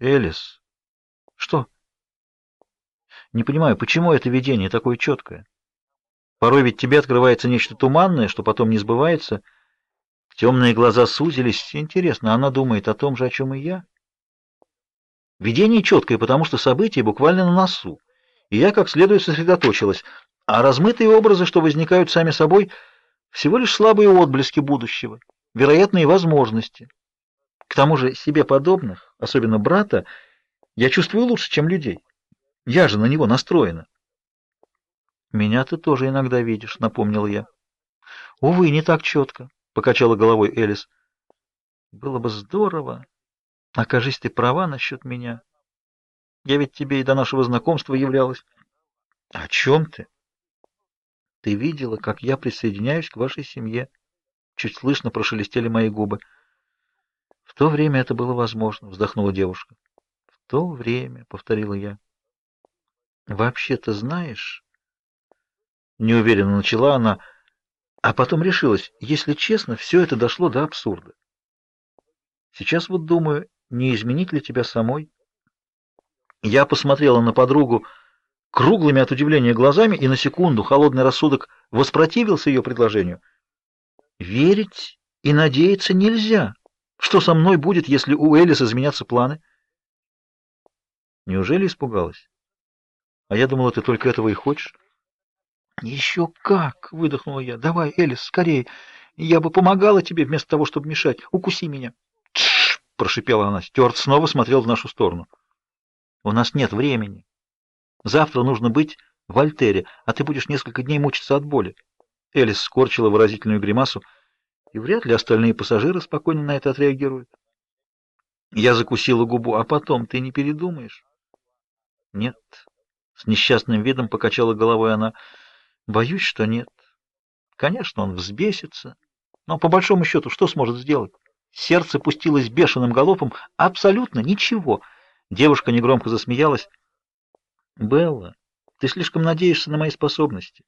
Элис. Что? Не понимаю, почему это видение такое четкое? Порой ведь тебе открывается нечто туманное, что потом не сбывается. Темные глаза сузились. Интересно, она думает о том же, о чем и я? Видение четкое, потому что события буквально на носу. И я как следует сосредоточилась. А размытые образы, что возникают сами собой, всего лишь слабые отблески будущего, вероятные возможности. К тому же себе подобных, особенно брата, я чувствую лучше, чем людей. Я же на него настроена. Меня ты тоже иногда видишь, напомнил я. Увы, не так четко, покачала головой Элис. Было бы здорово. Окажись ты права насчет меня. Я ведь тебе и до нашего знакомства являлась. О чем ты? Ты видела, как я присоединяюсь к вашей семье? Чуть слышно прошелестели мои губы. В то время это было возможно, вздохнула девушка. В то время, повторила я. Вообще-то знаешь, неуверенно начала она, а потом решилась, если честно, все это дошло до абсурда. Сейчас вот думаю, не изменить ли тебя самой? Я посмотрела на подругу круглыми от удивления глазами, и на секунду холодный рассудок воспротивился ее предложению. Верить и надеяться нельзя. Что со мной будет, если у Элис изменятся планы? Неужели испугалась? А я думала, ты только этого и хочешь. Еще как, выдохнула я. Давай, Элис, скорее. Я бы помогала тебе вместо того, чтобы мешать. Укуси меня. Тш, прошипела она. Стюарт снова смотрел в нашу сторону. У нас нет времени. Завтра нужно быть в Альтере, а ты будешь несколько дней мучиться от боли. Элис скорчила выразительную гримасу и вряд ли остальные пассажиры спокойно на это отреагируют. Я закусила губу, а потом ты не передумаешь? Нет. С несчастным видом покачала головой она. Боюсь, что нет. Конечно, он взбесится, но по большому счету что сможет сделать? Сердце пустилось бешеным галопом, абсолютно ничего. Девушка негромко засмеялась. Белла, ты слишком надеешься на мои способности.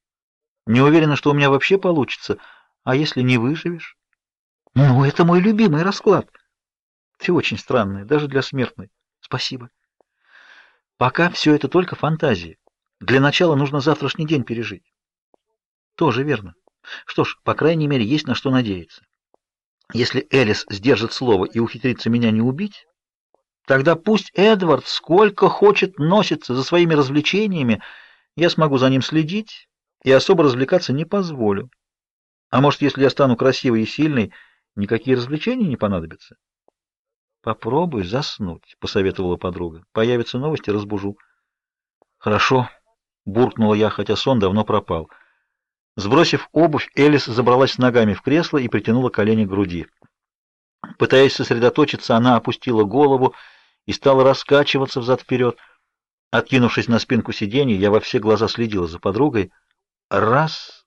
Не уверена, что у меня вообще получится. А если не выживешь? Ну, это мой любимый расклад. Ты очень странная, даже для смертной. Спасибо. Пока все это только фантазии. Для начала нужно завтрашний день пережить. Тоже верно. Что ж, по крайней мере, есть на что надеяться. Если Элис сдержит слово и ухитрится меня не убить, тогда пусть Эдвард сколько хочет носится за своими развлечениями, я смогу за ним следить и особо развлекаться не позволю. А может, если я стану красивой и сильной, никакие развлечения не понадобятся? Попробуй заснуть, посоветовала подруга. Появятся новости, разбужу. Хорошо, буркнула я, хотя сон давно пропал. Сбросив обувь, Элис забралась ногами в кресло и притянула колени к груди. Пытаясь сосредоточиться, она опустила голову и стала раскачиваться взад-вперед. Откинувшись на спинку сиденья, я во все глаза следила за подругой. Раз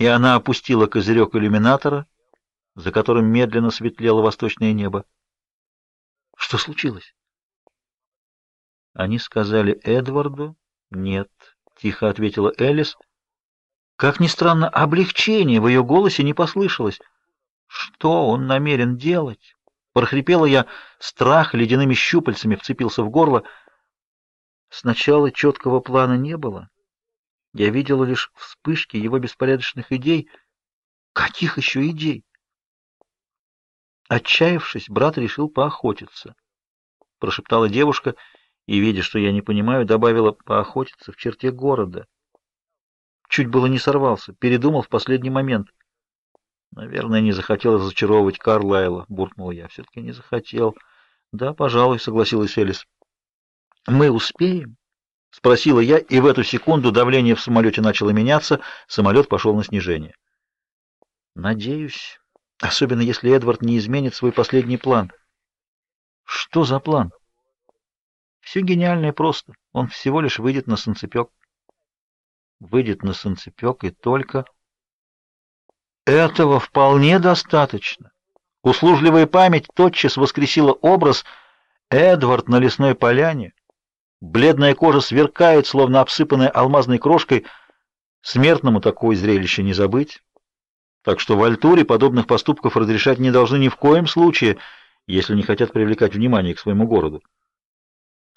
и она опустила козырек иллюминатора, за которым медленно светлело восточное небо. Что случилось? Они сказали Эдварду? Нет, тихо ответила Элис. Как ни странно, облегчение в ее голосе не послышалось. Что он намерен делать? прохрипела я, страх ледяными щупальцами вцепился в горло. Сначала четкого плана не было. Я видела лишь вспышки его беспорядочных идей. Каких еще идей? Отчаявшись, брат решил поохотиться. Прошептала девушка и, видя, что я не понимаю, добавила поохотиться в черте города. Чуть было не сорвался, передумал в последний момент. Наверное, не захотел разочаровывать Карлайла, буркнул я. Все-таки не захотел. Да, пожалуй, согласилась Элис. Мы успеем? — спросила я, и в эту секунду давление в самолете начало меняться, самолет пошел на снижение. «Надеюсь, особенно если Эдвард не изменит свой последний план». «Что за план?» «Все гениально и просто. Он всего лишь выйдет на санцепек». «Выйдет на санцепек и только...» «Этого вполне достаточно». Услужливая память тотчас воскресила образ Эдвард на лесной поляне, Бледная кожа сверкает, словно обсыпанная алмазной крошкой. Смертному такое зрелище не забыть. Так что в Альтуре подобных поступков разрешать не должны ни в коем случае. если не хотят привлекать внимание к своему городу.